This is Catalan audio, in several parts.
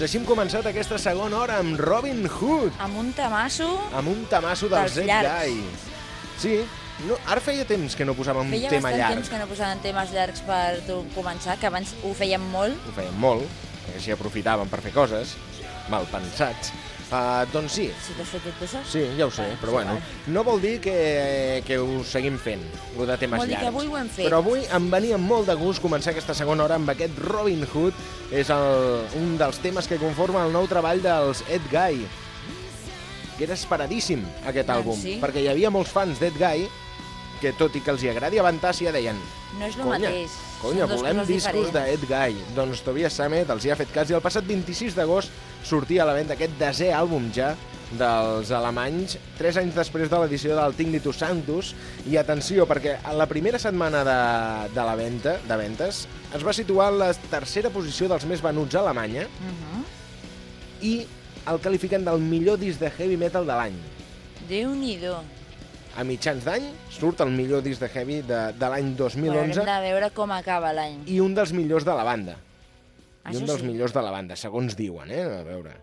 Doncs així hem començat aquesta segona hora amb Robin Hood, Amb un tamasso amb un tamasso del Dels Zed. Guy. Sí, no, ara feia temps que no posàvem un feia tema llarg. temps que no posaven temes llargs per tu començar, que abans ho fèiem molt. Ho fèiem molt, perquè així aprofitàvem per fer coses, mal pensats. Uh, doncs sí, Si t'has fet això. sí, ja ho sé, Vale, però sí, bueno, vale. no vol dir que, que ho seguim fent, lo de temes Vol dir que llargs. avui ho hem fet. Però avui em venia molt de gust començar aquesta segona hora amb aquest Robin Hood, és el, un dels temes que conforma el nou treball dels Ed Guy, que era esperadíssim, aquest Doncs àlbum, sí. perquè hi havia molts fans d'Ed Guy que, tot i que els hi agradi Avantàcia, deien No és el mateix. Conya, volem discos d'Ed Guy. Doncs Tobias Sammet els hi ha fet cas i el passat 26 d'agost sortia a la venda aquest desè àlbum ja dels alemanys, tres anys després de l'edició del Tignitus Santus. I atenció, perquè a la primera setmana de, de la venda, de ventes es va situar en la tercera posició dels més venuts a Alemanya Mhm. i el qualifiquen del millor disc de heavy metal de l'any. Déu-n'hi-do. A mitjans d'any surt el millor disc de heavy de, de l'any Bueno, 2011 hem de veure com acaba l'any. i un dels millors de la banda. I un dels sí. millors de la banda, segons diuen, eh? A veure,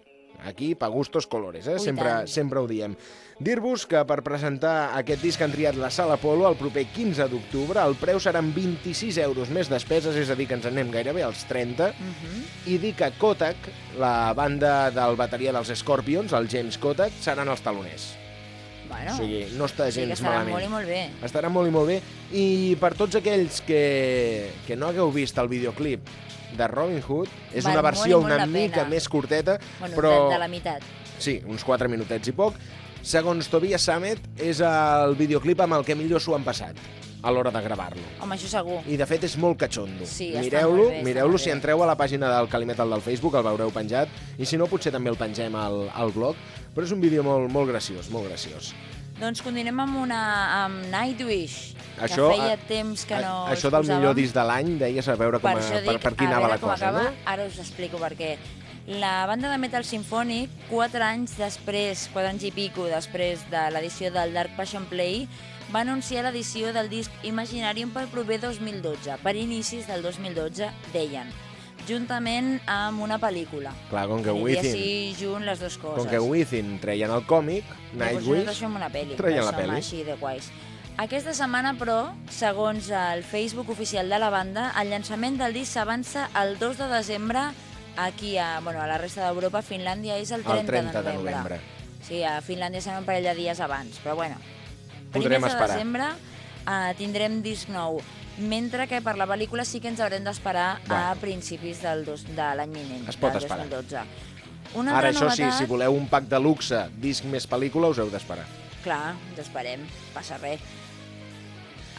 aquí pa gustos colores, eh? Ui, Sempre, tant. sempre ho diem. Dir-vos que per presentar aquest disc han triat la Sala Polo el proper 15 d'octubre. El preu seran 26 euros més despeses, és a dir, que ens en anem gairebé als 30. Mhm. I dir que Kotak, la banda del bateria dels Scorpions, el James Kotak, seran els taloners. Bueno, O sigui, no està sí gens estarà malament. molt i molt bé. Estarà molt i molt bé. I per tots aquells que, que no hagueu vist el videoclip de Robin Hood, és Val una molt versió molt una la mica pena. més curteta, Bueno, però... de, de la meitat. Sí, uns 4 minutets i poc. Segons Tobias Sammet, és el videoclip amb el que millor s'ho han passat a l'hora de gravar-lo. Home, això segur. I de fet és molt catxondo. Sí, mireu-lo, molt mireu-lo molt si entreu a la pàgina del Calimetal del Facebook, el veureu penjat, i si no potser també el pengem al, al blog, però és un vídeo molt, molt graciós, molt graciós. Doncs continuem amb, una, amb Nightwish, Això, que feia temps que no A, això del posàvem. millor disc de l'any, deies a veure com Per a, per, dic, per qui a anava la cosa, acaba, no? ara us explico per què. La banda de metal sinfònic, quatre anys després, quatre anys i pico després de l'edició del Dark Passion Play, va anunciar l'edició del disc Imaginarium pel proper 2012. Per inicis del 2012, deien, juntament amb una pel·lícula. Clar, com que Within, així junt les dues coses. com que Within treien el còmic, Nightwish, fem una pel·li, traien que la pel·li. així de guais. Aquesta setmana, però, segons el Facebook oficial de la banda, el llançament del disc s'avança el 2 de desembre aquí a, bueno, a la resta d'Europa. Finlàndia és el 30, el 30 de novembre. Sí, a Finlàndia serà un parell de dies abans, però bueno. Podrem de esperar. desembre uh, tindrem disc nou, mentre que per la pel·lícula sí que ens haurem d'esperar a Bueno. principis del dos, de l'any vinent, Es pot del esperar. 2012. Una Ara, això sí, novetat... si voleu un pack de luxe, disc més pel·lícula, us heu d'esperar. Clar, ens esperem, passa res.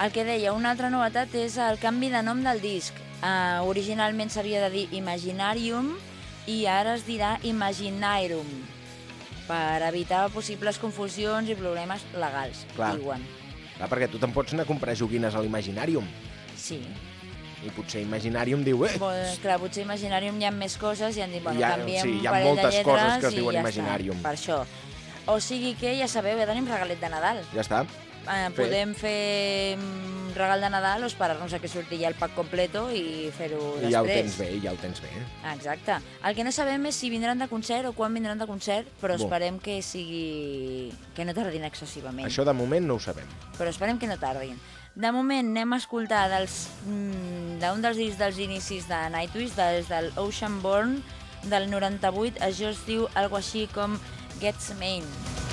El que deia, una altra novetat és el canvi de nom del disc. Uh, originalment s'havia de dir Imaginarium i ara es dirà Imaginarium per evitar possibles confusions i problemes legals, Clar. diuen. Clar, perquè tu te'n pots anar a comprar joguines a l'Imaginarium. Sí. I potser Imaginarium diu, eh, Bo, clar, potser Imaginarium hi ha més coses i han dit, bueno, Hi ha- canviem sí, hi ha moltes coses que es diuen ja Imaginarium. Està, per això. O sigui que, ja sabeu, ja tenim regalet de Nadal. ja està. Eh, podem fer mm, regal de Nadal o esperar-nos a que surti ja el pack completo i fer-ho després. I ja ho tens bé, ja ho tens bé. Exacte. El que no sabem és si vindran de concert o quan vindran de concert, però Bo. esperem que sigui... que no tardin excessivament. Això de moment no ho sabem. Però esperem que no tardin. De moment anem a escoltar dels, mm, d'un dels discs dels inicis de Nightwish, des del Oceanborn del 98, això es diu algo així com Gets Main. Just be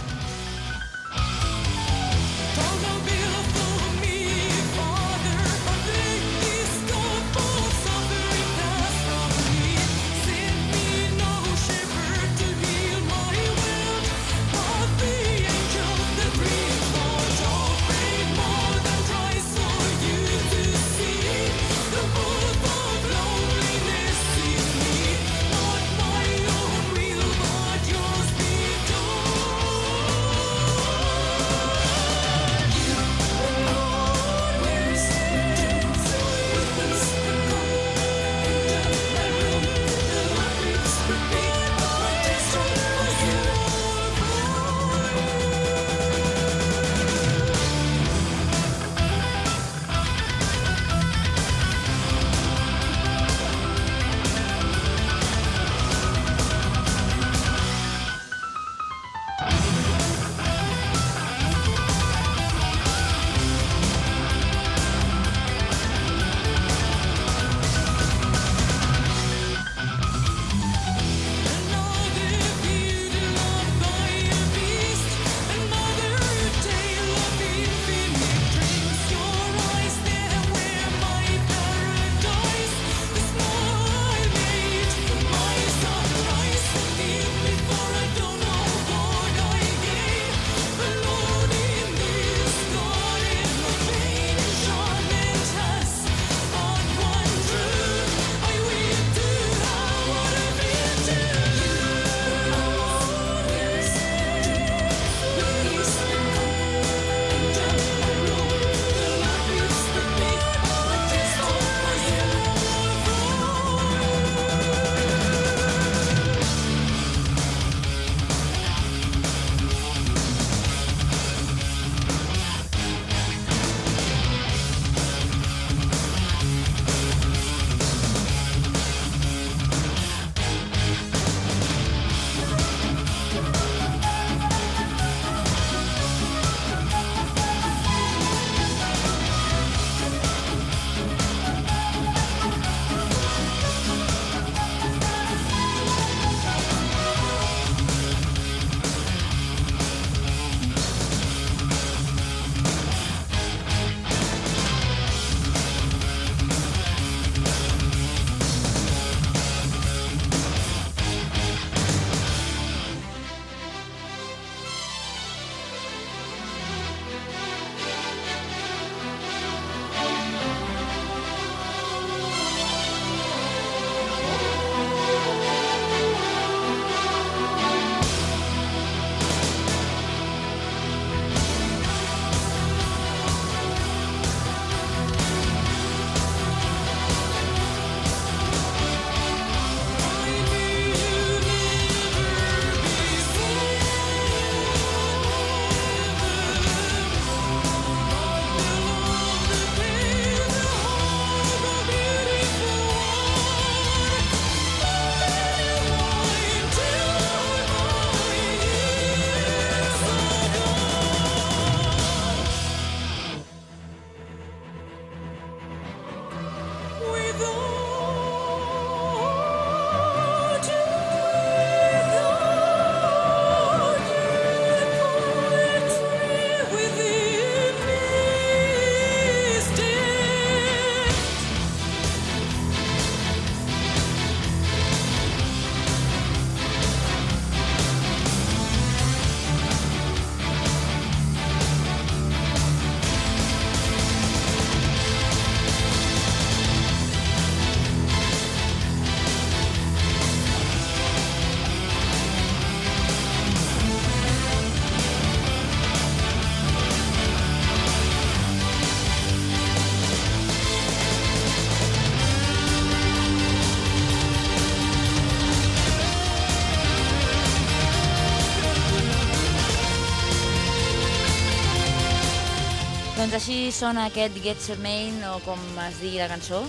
Doncs així sona aquest Gets Main, o com es digui la cançó,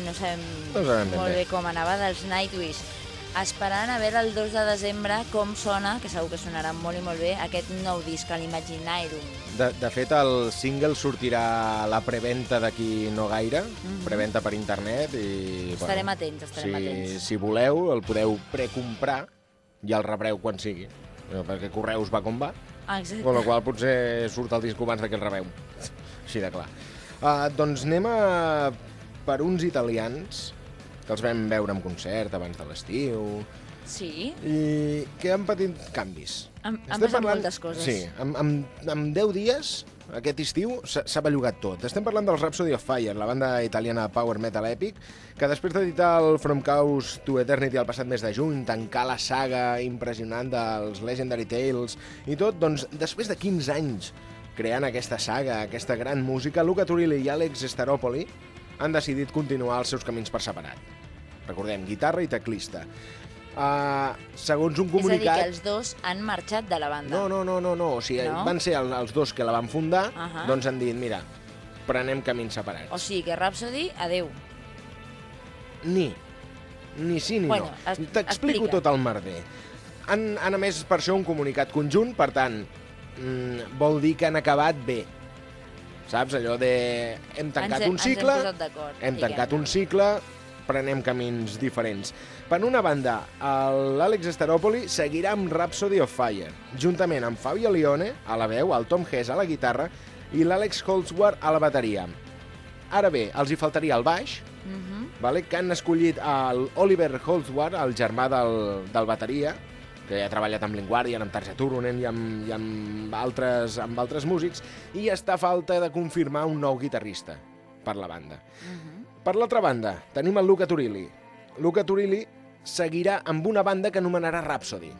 no sabem No molt bé. com anava, dels Nightwish. Esperant a veure el 2 de desembre com sona, que segur que sonarà molt i molt bé, aquest nou disc, l'Imaginarium. De, de fet, el single sortirà a la preventa d'aquí no gaire, preventa per internet i... Estarem atents, estarem si, atents. Si voleu, el podeu precomprar i el rebreu quan sigui, perquè Correus va com va, Exacte. amb la qual potser surt el disc abans que el rebeu. Així de clar. Uh, doncs anem a per uns italians que els vam veure en concert abans de l'estiu Sí, i que han patit canvis. Han- han Estem passat moltes coses. Sí, en, en, en 10 dies, aquest estiu, s'ha bellugat tot. Estem parlant dels Rhapsody of Fire, la banda italiana power metal epic, que després d'editar el From Chaos to Eternity el passat mes de juny, tancar la saga impressionant dels Legendary Tales i tot, doncs després de 15 anys creant aquesta saga, aquesta gran música, Luca Turilli i Alex Staropoli han decidit continuar els seus camins per separat. Recordem, guitarra i teclista. Uh, segons un és a dir, comunicat... que els dos han marxat de la banda. No, no, no, no, no. O sigui, No? van ser el, els dos que la van fundar, uh. -huh. doncs han dit, mira, prenem camins separats. O sigui que Rhapsody, adeu. Ni. Ni sí ni Bueno, no. T'explico tot el merder. Han, han emès per això un comunicat conjunt, per tant, mm, vol dir que han acabat bé. Saps? Allò de... Hem tancat Ens un cicle, hem hem tancat un cicle, prenem camins diferents. Per una banda, l'Àlex Staropoli seguirà amb Rhapsody of Fire, juntament amb Fabio Lione, a la veu, el Tom Hess a la guitarra i l'Àlex Holtzward a la bateria. Ara bé, els hi faltaria el baix, Mhm. vale? que han escollit el Oliver el germà del, del bateria, que ha treballat amb Lingwardian, amb Tarja Turunen i amb, i amb, altres, amb altres músics, i està a falta de confirmar un nou guitarrista per la banda. Mhm. Per l'altra banda, tenim el Luca Turilli. Luca Turilli seguirà amb una banda que anomenarà Rhapsody,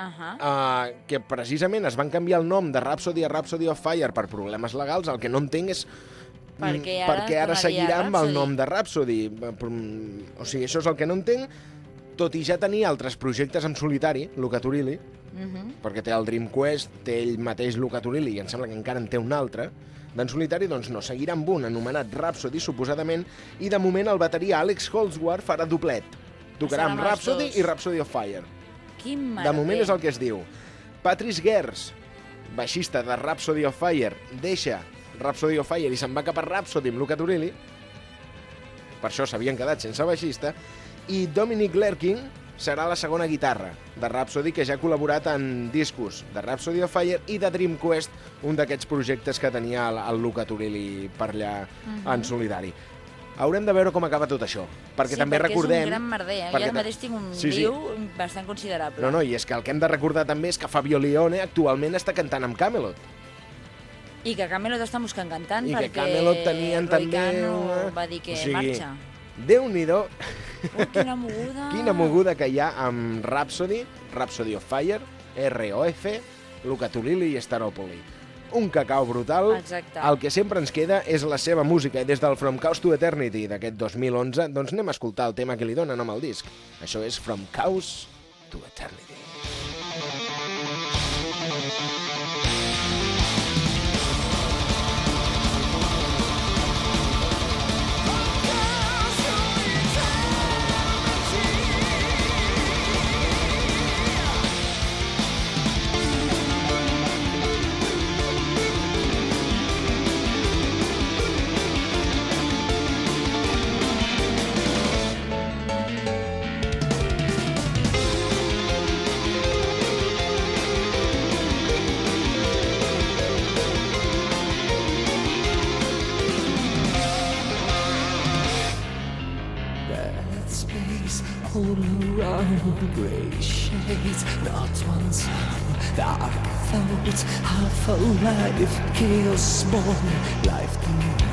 Ahà. uh, que precisament es van canviar el nom de Rhapsody a Rhapsody of Fire per problemes legals. El que no entenc és mm, Perquè ara perquè ara seguirà amb el nom de Rhapsody. Mm, O sigui, això és el que no entenc, tot i ja tenir altres projectes en solitari, Luca Turilli, Mhm. perquè té el Dream Quest, té ell mateix Luca Turilli, i em sembla que encara en té un altre, d'en solitari, doncs no, seguirà amb un anomenat Rhapsody, suposadament, i de moment el bateria Alex Holzward farà doblet. Tocarà amb Rhapsody i Rhapsody of Fire. Quin De moment és el que es diu. Patrice Gers, baixista de Rhapsody of Fire, deixa Rhapsody of Fire i se'n va cap a Rhapsody amb Luca Turilli. Per això s'havien quedat sense baixista. I Dominic Lerkin serà la segona guitarra de Rhapsody, que ja ha col·laborat en discos de Rhapsody of Fire i de Dream Quest, un d'aquests projectes que tenia el, el Luca Turilli per allà en solidari. Haurem de veure com acaba tot això, perquè sí, també perquè recordem... és un gran merder. Eh? Jo perquè ara ta- mateix tinc un Sí, sí. bastant considerable. No, no, i és que el que hem de recordar també és que Fabio Lione actualment està cantant amb Camelot. I que Camelot està buscant cantant I que perquè Camelot tenien Roy també Cano va dir que o sigui, marxa. Déu-n'hi-do, Ui, quina moguda! quina moguda que hi ha amb Rhapsody, Rhapsody of Fire, ROF, Luca Turilli i Staropoli. Un cacau brutal. Exacte. El que sempre ens queda és la seva música i des del From Chaos to Eternity d'aquest 2011, doncs anem a escoltar el tema que li dona nom al disc. Això és From Chaos to Eternity. A life chaos born, life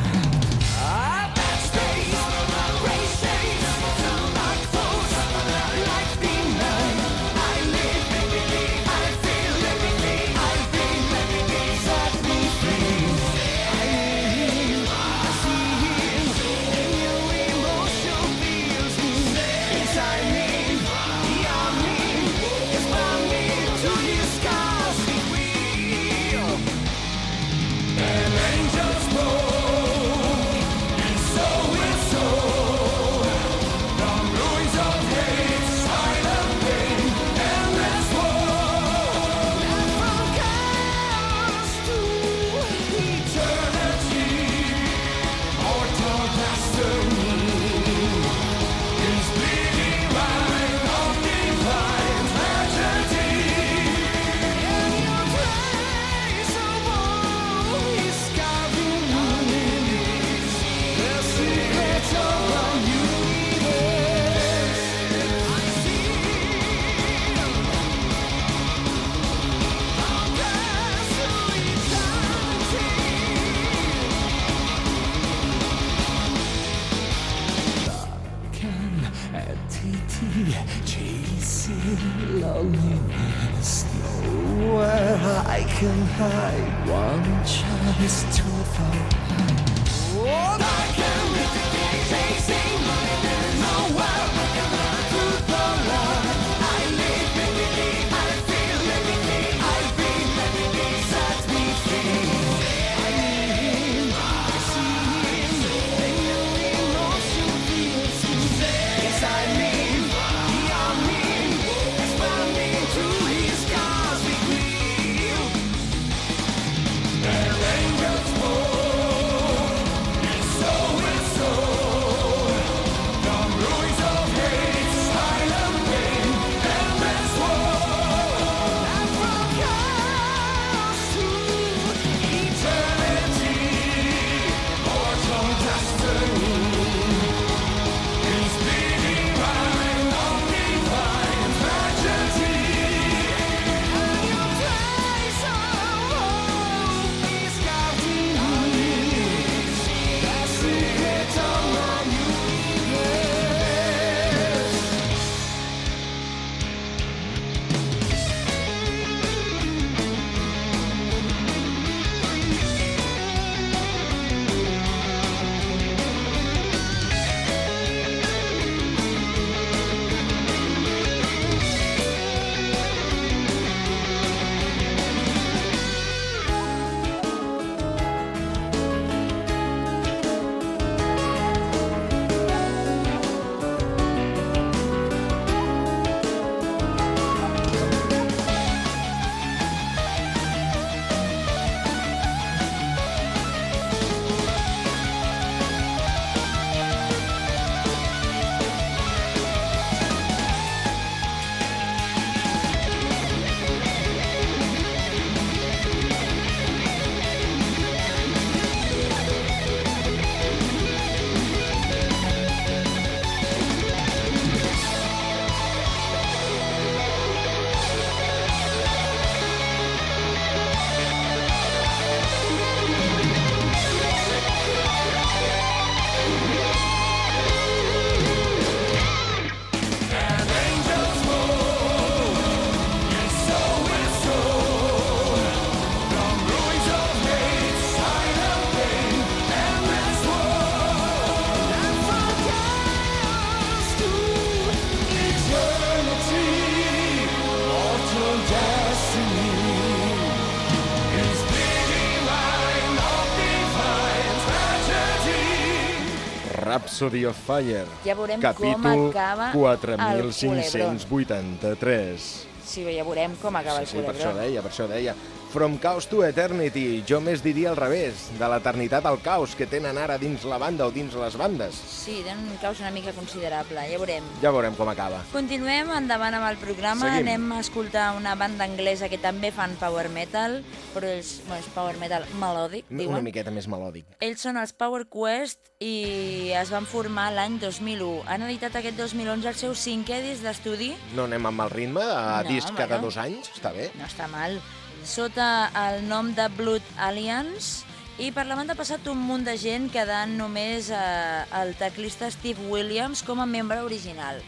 Rhapsody of Fire. Ja veurem capítol com acaba el 4583. Sí, ja veurem com acaba Sí, sí, el per això deia, per això deia. From Chaos to Eternity, jo més diria al revés, de l'eternitat al caos que tenen ara dins la banda o dins les bandes. Sí, tenen un caos una mica considerable, ja veurem. Ja veurem com acaba. Continuem endavant amb el programa, Seguim. anem a escoltar una banda anglesa que també fan power metal, però és, bueno, és power metal melòdic, Una diuen. miqueta més melòdic. Ells són els Power Quest i es van formar l'any 2001. Han editat aquest 2011 el seu cinquè disc d'estudi, No anem amb el ritme, a No, disc cada bueno. dos anys, està bé. no està mal, sota el nom de Blood Alliance, i per la banda ha passat un munt de gent quedant només eh, el teclista Steve Williams com a membre original.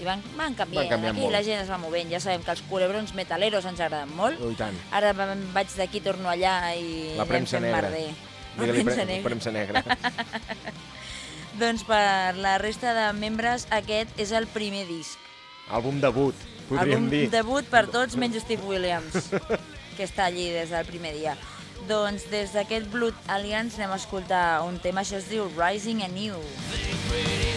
I van, van canviant, Van canviant aquí molt. la gent es va movent, ja sabem que els culebrons metaleros ens agraden molt. Oh, i tant. Ara vaig d'aquí, torno allà i La premsa negra. merder. La premsa pre negra. premsa negra. Doncs per la resta de membres aquest és el primer disc. Àlbum debut, podríem Àlbum dir. debut per tots menys Steve Williams, que està allí des del primer dia. Doncs des d'aquest Blood Alliance anem a escoltar un tema, això es diu Rising Anew. Rising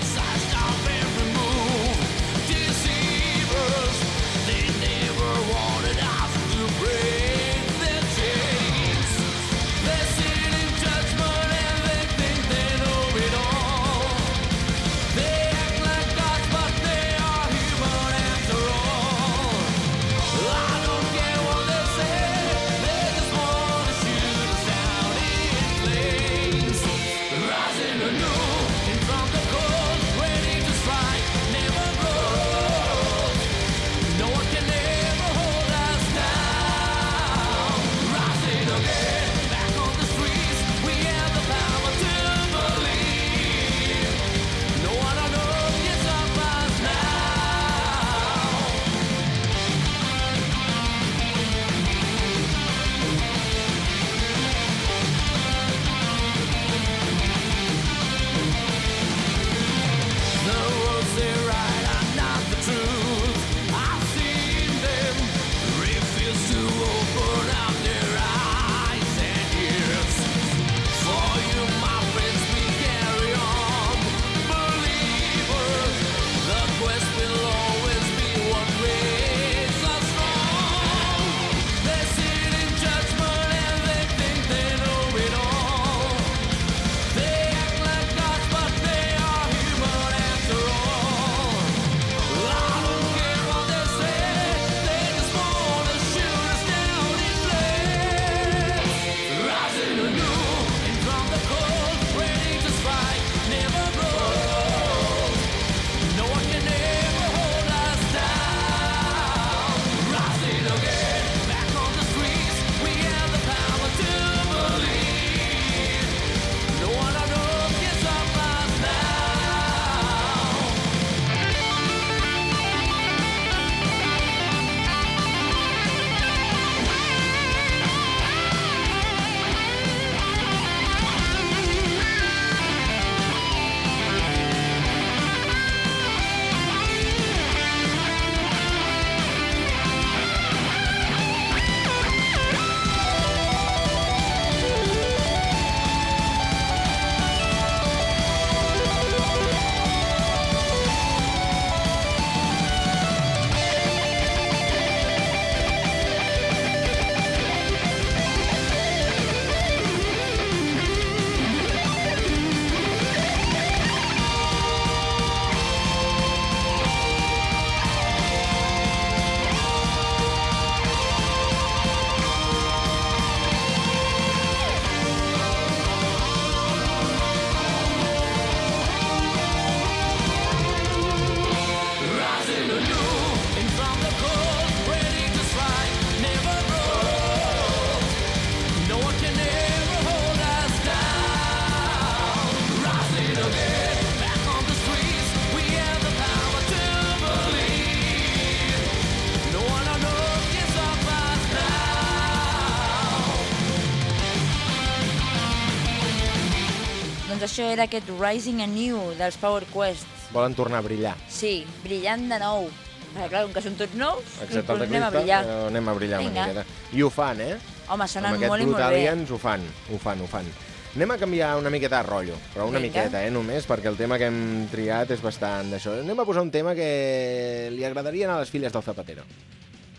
Doncs això era aquest Rising Anew dels Power Quest. Volen tornar a brillar. Sí, brillant de nou. Perquè, clar, com que són tots nous, Excepte doncs anem a brillar. però anem a brillar una Vinga. miqueta. I ho fan, eh? Home, sonen Amb molt i molt bé. Brutalians ho fan, ho fan, ho fan. Anem a canviar una miqueta de rotllo, però una Vinga. miqueta, eh, només, perquè el tema que hem triat és bastant d'això. Anem a posar un tema que li agradaria anar a les filles del Zapatero.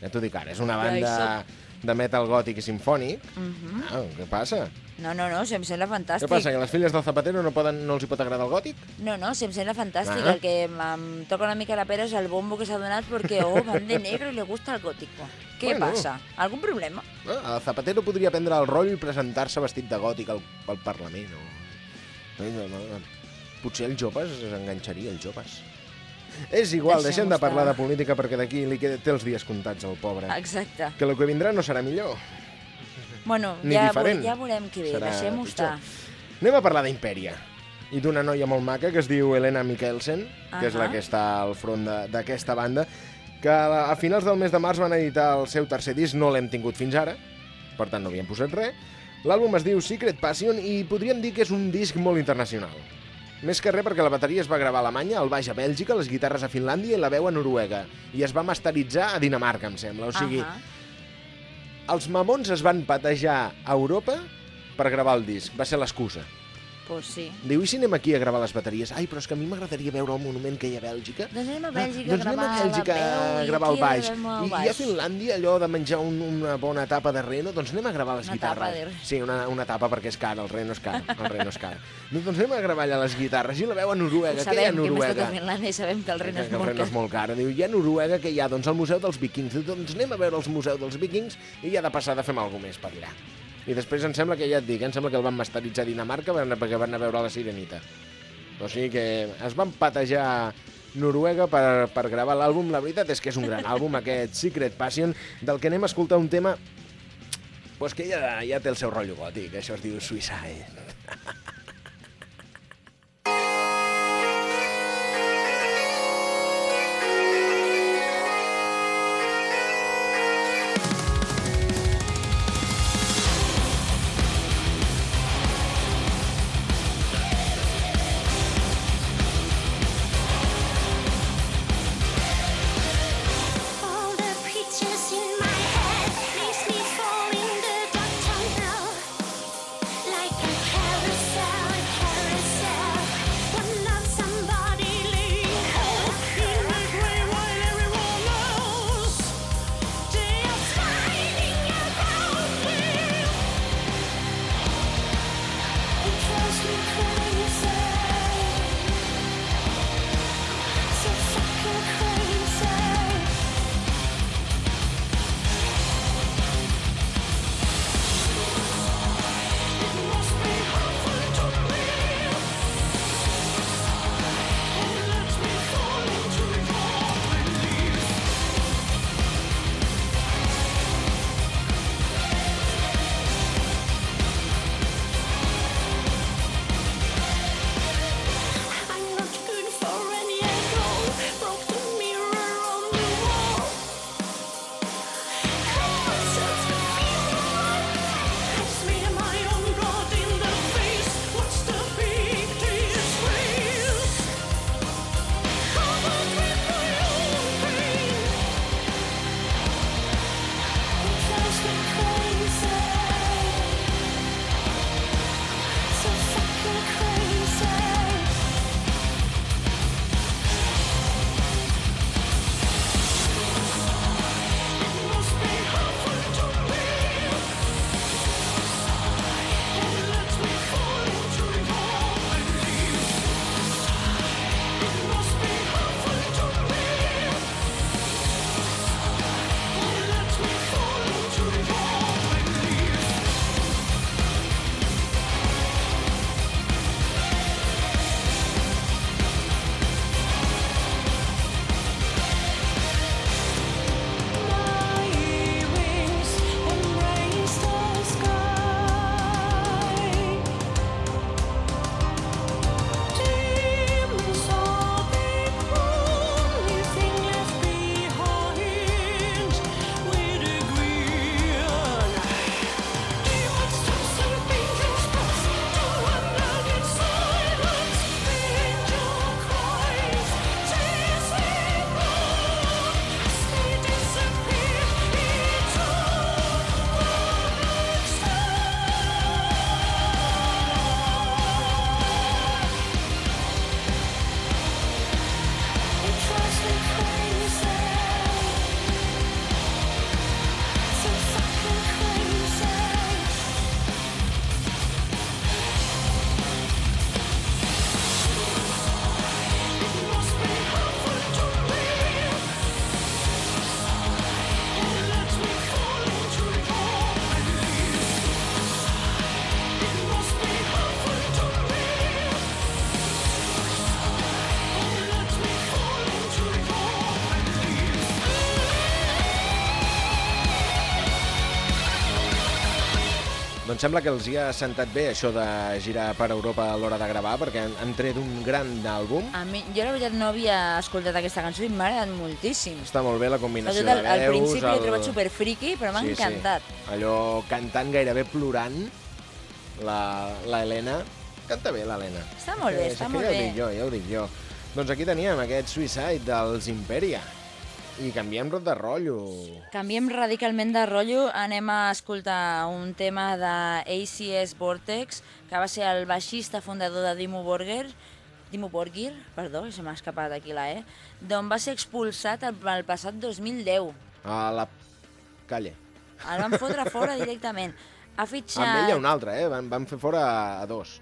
Ja t'ho dic ara, és una banda de metal gòtic i sinfònic. Mhm. Ah, què passa? No, no, no, si em sembla fantàstic. Què passa, que les filles del Zapatero no, poden, no els hi pot agradar el gòtic? No, no, si em sembla fantàstic. Ah. El que em toca una mica la pera és el bombo que s'ha donat perquè, oh, van de negro i le gusta el gótico. Què Bueno. passa? Algun problema? Ah, el Zapatero podria prendre el rotllo i presentar-se vestit de gòtic al, al Parlament. O... No, no, no. Potser els joves es enganxaria, els joves. És igual, deixem Deixem-ho de parlar estar. de política perquè d'aquí li té els dies comptats al pobre. Exacte. Que el que vindrà no serà millor. Bueno, Ni ja, diferent. ja veurem què ve, deixem-ho estar. Anem a parlar d'Imperia i d'una noia molt maca que es diu Helena Mikkelsen, que és la que està al front de- d'aquesta banda, que a finals del mes de març van editar el seu tercer disc, no l'hem tingut fins ara, per tant no havíem posat res. L'àlbum es diu Secret Passion i podríem dir que és un disc molt internacional. Més que res perquè la bateria es va gravar a Alemanya, el baix a Bèlgica, les guitarres a Finlàndia i la veu a Noruega. I es va masteritzar a Dinamarca, em sembla. O sigui, Ahà. Els mamons es van patejar a Europa per gravar el disc. Va ser l'excusa. Pues sí. Diu, i si anem aquí a gravar les bateries? Ai, però és que a mi m'agradaria veure el monument que hi ha a Bèlgica. Doncs anem a Ah, Bèlgica doncs anem a Bèlgica a gravar el baix. el I, I a. Finlàndia, allò de menjar un, una bona tapa de reno, doncs anem a gravar les Una guitarres. tapa reno. Sí, una, una tapa perquè és car, el reno és car. El reno és car. No, doncs anem a gravar allà les guitarres i la veu a Ho Noruega. Què hi ha a sabem, que hem estat Noruega? a sabem que el ren que és el molt ren és molt car. Diu, hi ha Noruega que hi ha doncs, el Museu dels Vikings. Diu, doncs anem a veure els Museus dels Vikings i ja de passada fem alguna més per allà. I després em sembla que ja et dic, em sembla que el van masteritzar a Dinamarca van- perquè van a veure la Sirenita. O sigui que es van patejar Noruega per, per gravar l'àlbum. La veritat és que és un gran àlbum, aquest Secret Passion, del que anem a escoltar un tema pues que ja, ja té el seu rotllo gòtic. Això es diu Suicide. sembla que els hi ha sentat bé això de girar per Europa a l'hora de gravar, perquè han, han tret un gran àlbum. A mi, jo la veritat no havia escoltat aquesta cançó i m'ha agradat moltíssim. Està molt bé la combinació Sobretot de al, al veus. principi l'he el- trobat super friki, però m'ha Sí, sí. encantat. Allò cantant gairebé plorant, la, la Helena. Canta bé, l'Helena. Està molt bé, està molt ja bé. ho dic jo, ja ho dic jo. Doncs aquí teníem aquest Suicide dels Imperia. I canviem de rotllo. Canviem radicalment de rotllo, anem a escoltar un tema de ACS Vortex, que va ser el baixista fundador de Dimmu Borgir, Dimmu Borgir, perdó, se m'ha escapat aquí la E, d'on va ser expulsat el, el passat 2010. A la calle. El van fotre fora directament. Ha fitxat... Amb ell hi ha un altre, eh? Van, van fer fora a dos.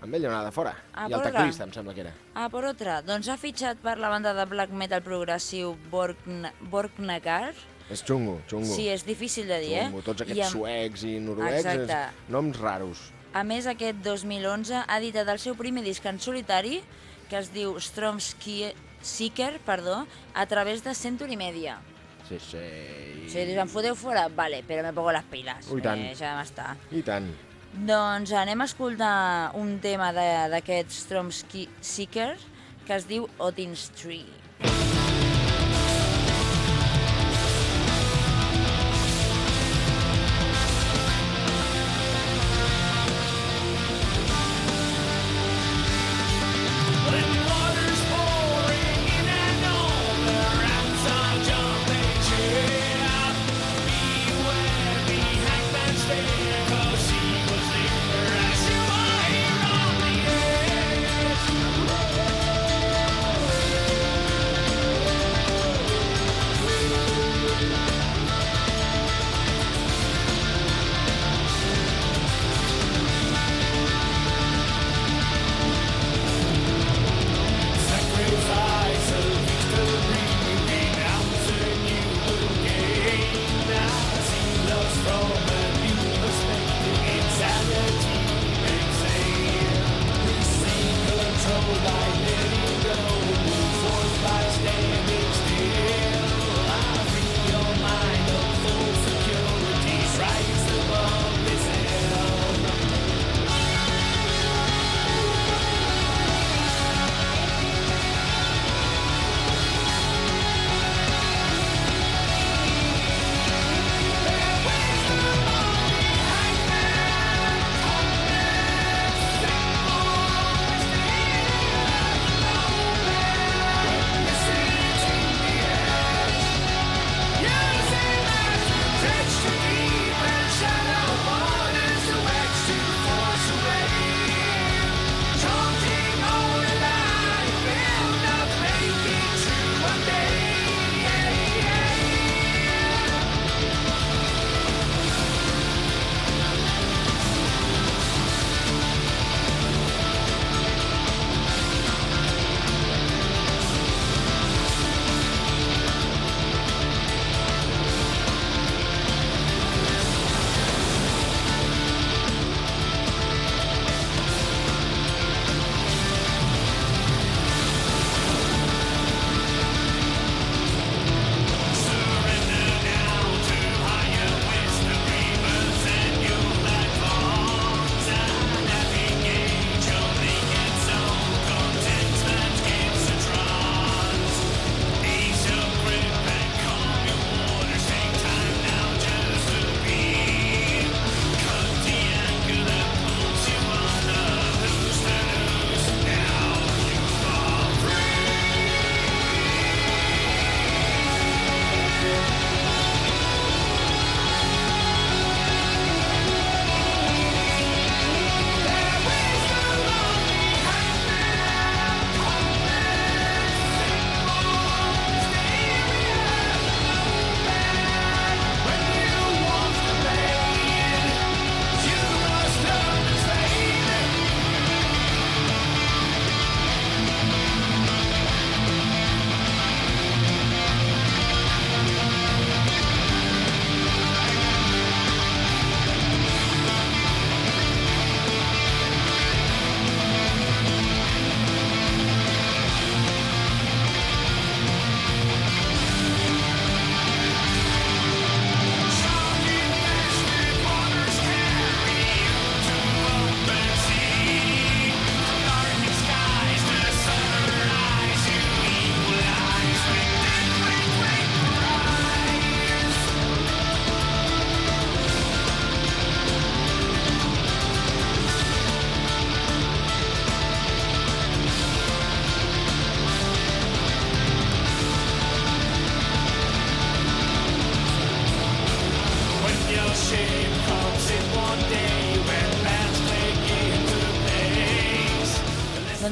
Amb ell hi ha una de fora. Ah, I el teclista, em sembla que era. Ah, per altra, doncs ha fitxat per la banda de black metal progressiu Borgn Borgnagar. És xungo, xungo. Sí, és difícil de dir, xungo. eh? Tots I aquests amb- suecs i noruecs, Exacte. és noms raros. A més, aquest 2011 ha editat el seu primer disc en solitari, que es diu Stromsky Seeker, perdó, a través de Century Media. Sí, sí. Si dius, em foteu fora? Vale, però me pongo les piles. Ui, tant. Eh, ja m'està. I tant. Doncs anem a escoltar un tema de- d'aquest Stromsky Seeker, que es diu Odin's Tree.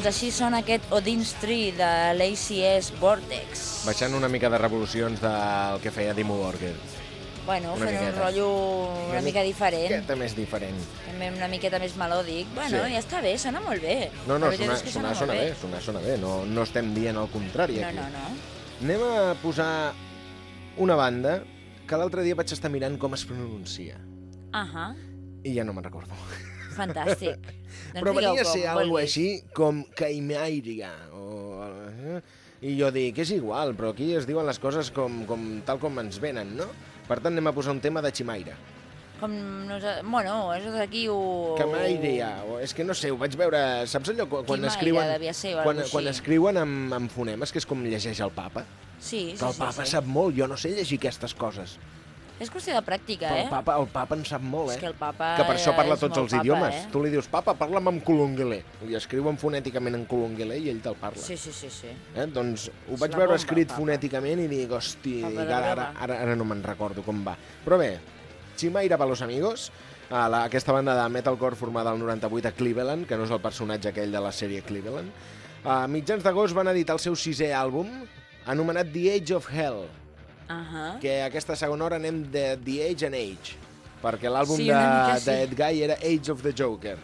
Així sona aquest Odin's Tree de l'ACS Vortex. Baixant una mica de revolucions del que feia Dimmu Borgir. Bueno, una fent un miqueta. rotllo una mica diferent, Miqueta més diferent. també una miqueta més melòdic. Bueno, Sí. ja està bé, sona molt bé. No, no, que sonar, molt sona bé, sonar, sona bé. No, no estem dient el contrari No, aquí. no, no. Anem a posar una banda que l'altre dia vaig estar mirant com es pronuncia. Ahà, I ja no me'n recordo. Fantàstic. doncs Però venia a ser algo vulguis. així com Caimairia. O... eh? I jo dic, és igual, però aquí es diuen les coses com, com, tal com ens venen, no? Per tant, anem a posar un tema de Chimaira. Com nosaltres... Bueno, això d'aquí ho... Caimairia, o és que no sé, ho vaig veure... Saps allò quan, quan Quimaira escriuen... ser o quan, alguna quan escriuen amb, amb fonemes, que és com llegeix el papa. Sí, sí, Que el sí, papa sí. sap molt, jo no sé llegir aquestes coses. És qüestió de pràctica, eh? el papa, el papa en sap molt, eh? És que el papa que per això parla tots els papa, idiomes. eh? Tu li dius, papa, parla'm en colonguelé. I escriuen fonèticament en colonguelé i ell te'l parla. Sí, sí, sí, sí. Eh? Doncs ho És vaig veure bomba, escrit papa. fonèticament i dic, hosti, Papa ara, ara, ara, ara no me'n recordo com va. Però bé, Chimaira pa los amigos, a la, aquesta banda de metalcore formada al 98 a Cleveland, que no és el personatge aquell de la sèrie Cleveland, a mitjans d'agost van editar el seu sisè àlbum, anomenat The Age of Hell, Ahà. que aquesta segona hora anem de The Age and Age, perquè l'àlbum Sí, de, una mica sí. Guy era Age of the Joker.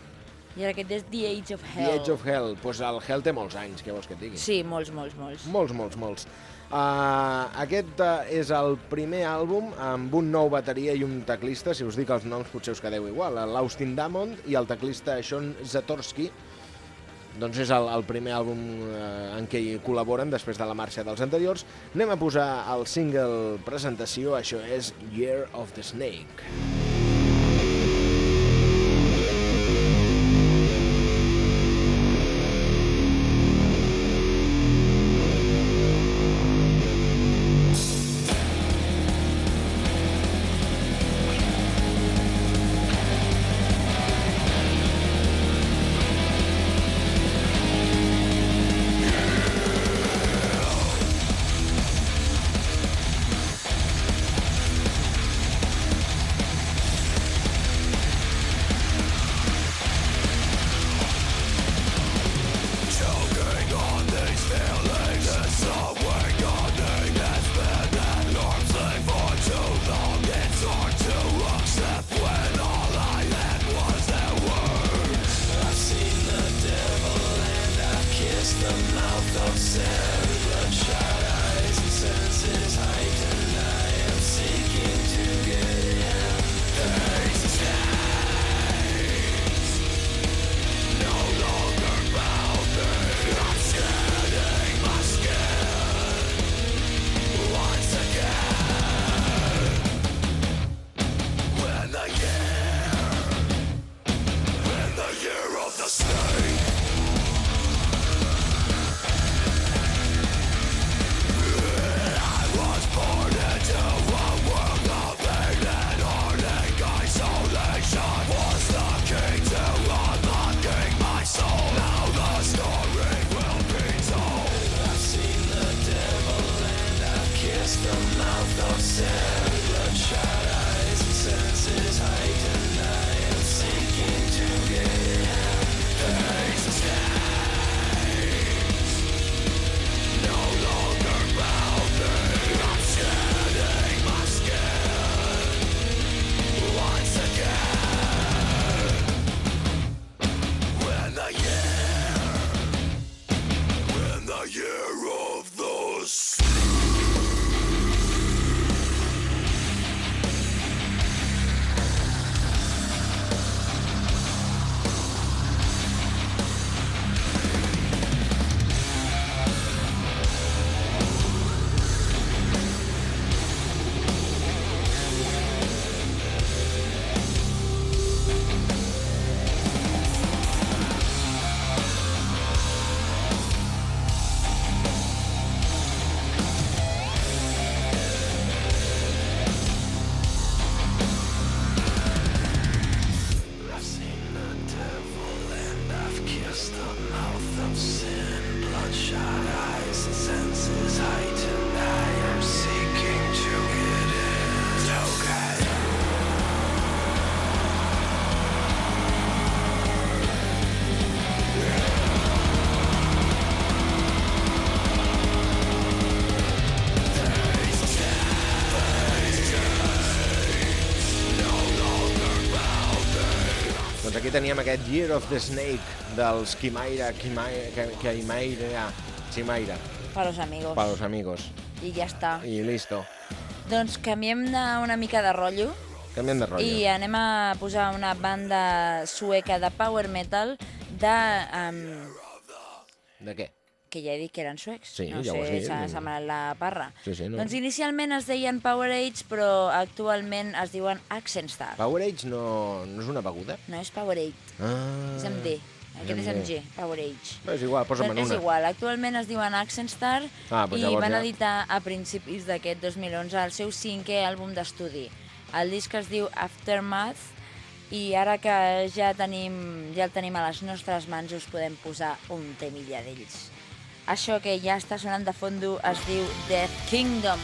I ara aquest és The Age of The Hell. Age of Hell, doncs pues el Hell té molts anys, què vols que et digui? Sí, molts, molts, molts. Molts, molts, molts. Uh, aquest uh, és el primer àlbum amb un nou bateria i un teclista, si us dic els noms potser us quedeu igual, l'Austin Damond i el teclista Sean Zatorsky, doncs és el, el primer àlbum eh, en què hi col·laboren després de la marxa dels anteriors. Anem a posar el single presentació, això és Year of the Snake. Teníem aquest Year of the Snake dels Kimaira, Kimaira, Kimaira, Chimaira, Per los amigos. para los amigos. I ja està. I listo. Doncs canviem una mica de rotllo Canviem de rotllo. i anem a posar una banda sueca de power metal de... Um, De què? Que ja he dit que eren suecs. Sí, no ja ho has sé, dit. s'ha semblat la parra. Sí, sí, no. Doncs inicialment es deien Power Age, però actualment es diuen Accent Star. Powerade no, no és una beguda? No és Power Age, Ah, és amb D. Aquest és amb. G, Power Age. Però és igual, posa'm Doncs en és una. igual, actualment es diuen Accent Star Ah, doncs i van ja- editar a principis d'aquest 2011 el seu cinquè àlbum d'estudi. El disc es diu Aftermath i ara que ja, tenim, ja el tenim a les nostres mans us podem posar un temilla d'ells. Això que ja està sonant de fondo es diu Death Kingdom.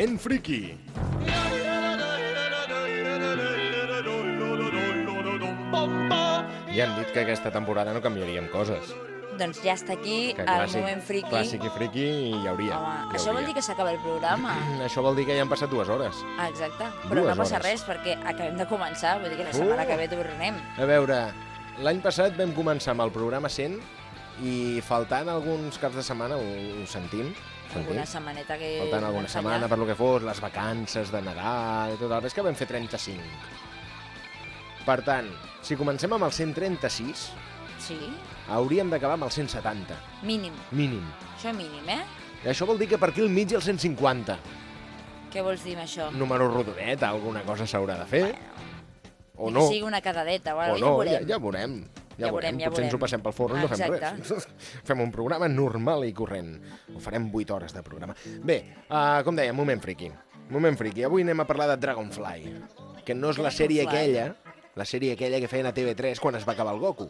Moment Friki. Ja han dit que aquesta temporada no canviaríem coses. Doncs ja està aquí Que el moment friki. clàssic i friki hi hauria. Home, hi això vol hauria. dir que s'acaba el programa. Això vol dir que ja han passat dues hores. Ah, exacte. Però Dues no passa hores. res, perquè acabem de començar. Vull dir que la Uh. setmana que ve tornem. A veure, l'any passat vam començar amb el programa 100 i faltant alguns caps de setmana, ho, ho sentim, Alguna setmaneta que... faltant alguna setmana per lo que fos, les vacances de Nadal i tot el rest, que vam fer 35. Per tant, si comencem amb el 136, Sí, hauríem d'acabar amb el 170, mínim. mínim. Això mínim, eh? I això vol dir que per aquí al mig el 150. Què vols dir amb això? Número rodonet, alguna cosa s'haurà de fer. O Ni no, Que sigui una cadadeta, o bueno, ja no, ja, ja veurem. Ja, Ja veurem, ja Potser ens ho veurem. passem pel forro i no fem Exacte. res. fem un programa normal i corrent. Ho farem 8 hores de programa. Bé, uh, com deia, moment friki. Moment friki. Avui anem a parlar de Dragonfly, que no és la sèrie Dragonfly. aquella, la sèrie aquella que feien a TV3 quan es va acabar el Goku.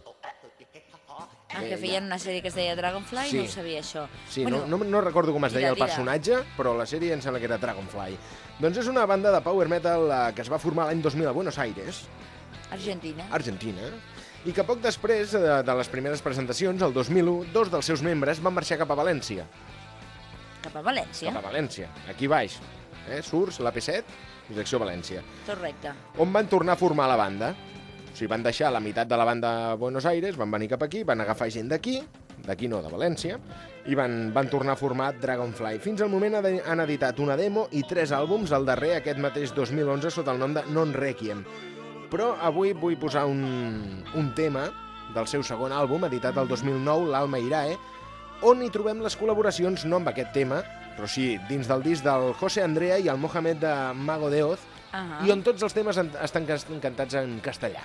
Ah, que feien una sèrie que es deia Dragonfly? Sí. No ho sabia, això. Sí, no, no, no recordo com es deia tira, el tira. personatge, però la sèrie em sembla que era Dragonfly. Doncs és una banda de power metal eh, que es va formar l'any 2000 a Buenos Aires, Argentina. Argentina, i que poc després de, de les primeres presentacions, el 2001, dos dels seus membres van marxar cap a València. Cap a València. Cap a València, aquí baix. Eh? Surts, l'AP7, direcció València. Tot recte. On van tornar a formar la banda. O sigui, van deixar la meitat de la banda a Buenos Aires, van venir cap aquí, van agafar gent d'aquí, d'aquí no, de València, i van, van tornar a formar Dragonfly. Fins al moment han han editat una demo i tres àlbums, el darrer aquest mateix 2011 sota el nom de Non Requiem. Però avui vull posar un, un tema del seu segon àlbum, editat el 2009, l'Alma Irae, on hi trobem les col·laboracions no amb aquest tema, però sí dins del disc del José Andrea i el Mohamed de Mago de Oz, Ah i on tots els temes estan cantats en castellà.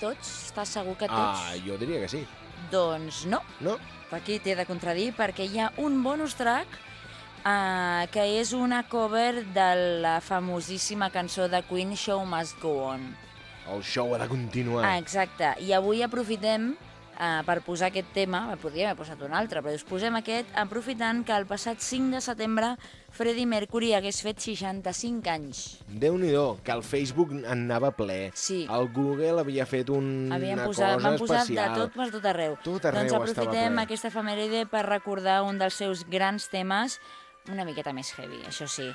Tots? Estàs segur que tots? Ah, jo diria que sí. Doncs no. No? Aquí t'he de contradir perquè hi ha un bonus track uh, que és una cover de la famosíssima cançó de Queen Show Must Go On. El show ha de continuar. Ah, exacte. I avui aprofitem uh, per posar aquest tema, podríem haver posat un altre, però us posem aquest, aprofitant que el passat 5 de setembre Freddie Mercury hagués fet 65 anys. Déu-n'hi-do, que el Facebook anava ple. Sí. El Google havia fet un, Havien una posat, cosa van posar especial. de tot per tot arreu. Tot arreu doncs aprofitem aquesta efemèride per recordar un dels seus grans temes, una miqueta més heavy, això sí.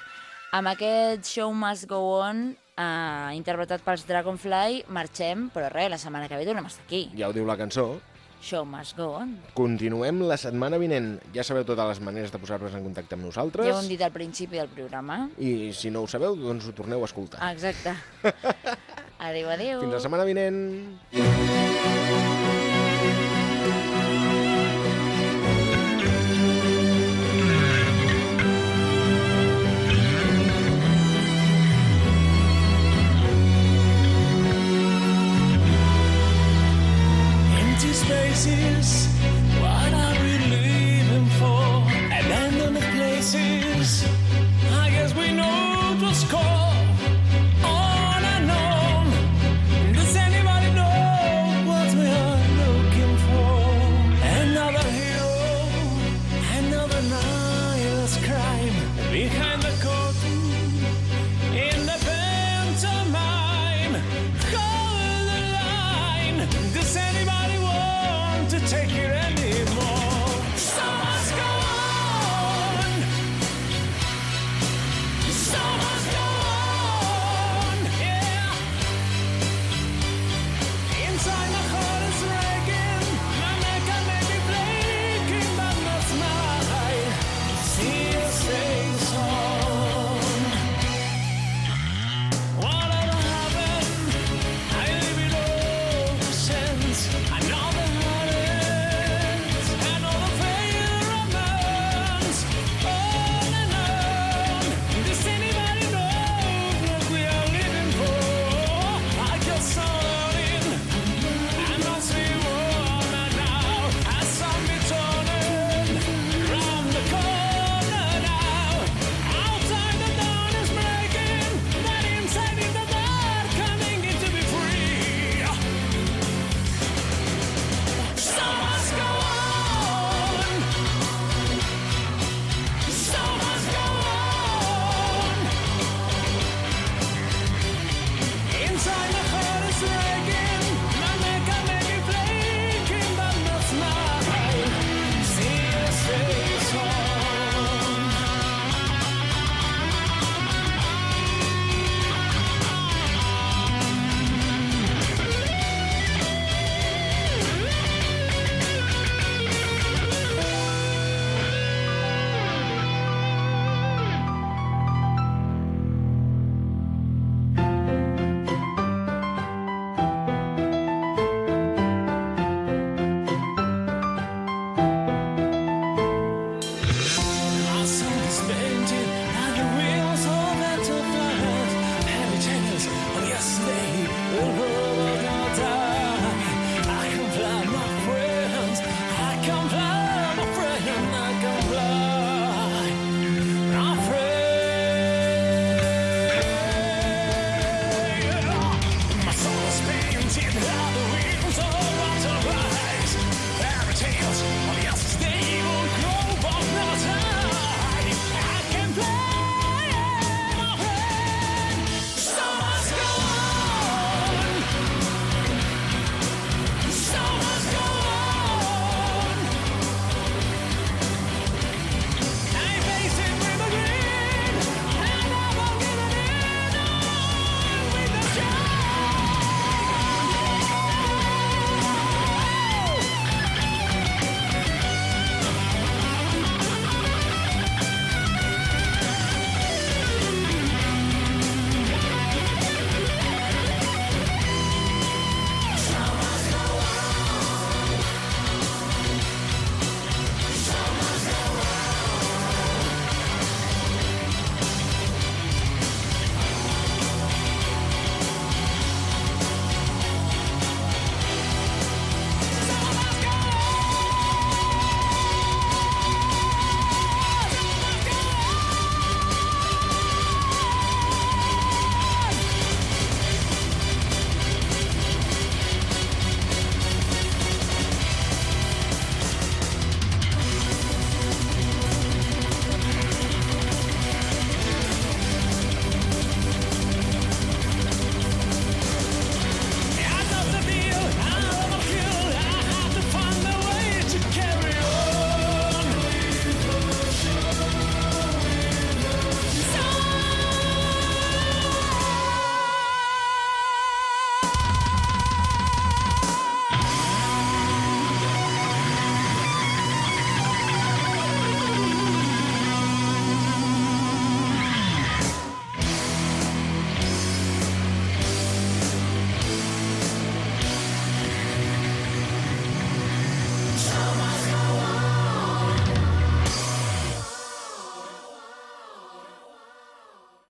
Amb aquest Show Must Go On, eh, interpretat pels Dragonfly, marxem, però res, la setmana que ve tornem a estar aquí. Ja ho diu la cançó. Show Must Go On. Continuem la setmana vinent. Ja sabeu totes les maneres de posar-vos en contacte amb nosaltres. Ja ho hem dit al principi del programa. I si no ho sabeu, doncs ho torneu a escoltar. Exacte. adéu, adéu. Fins la setmana vinent.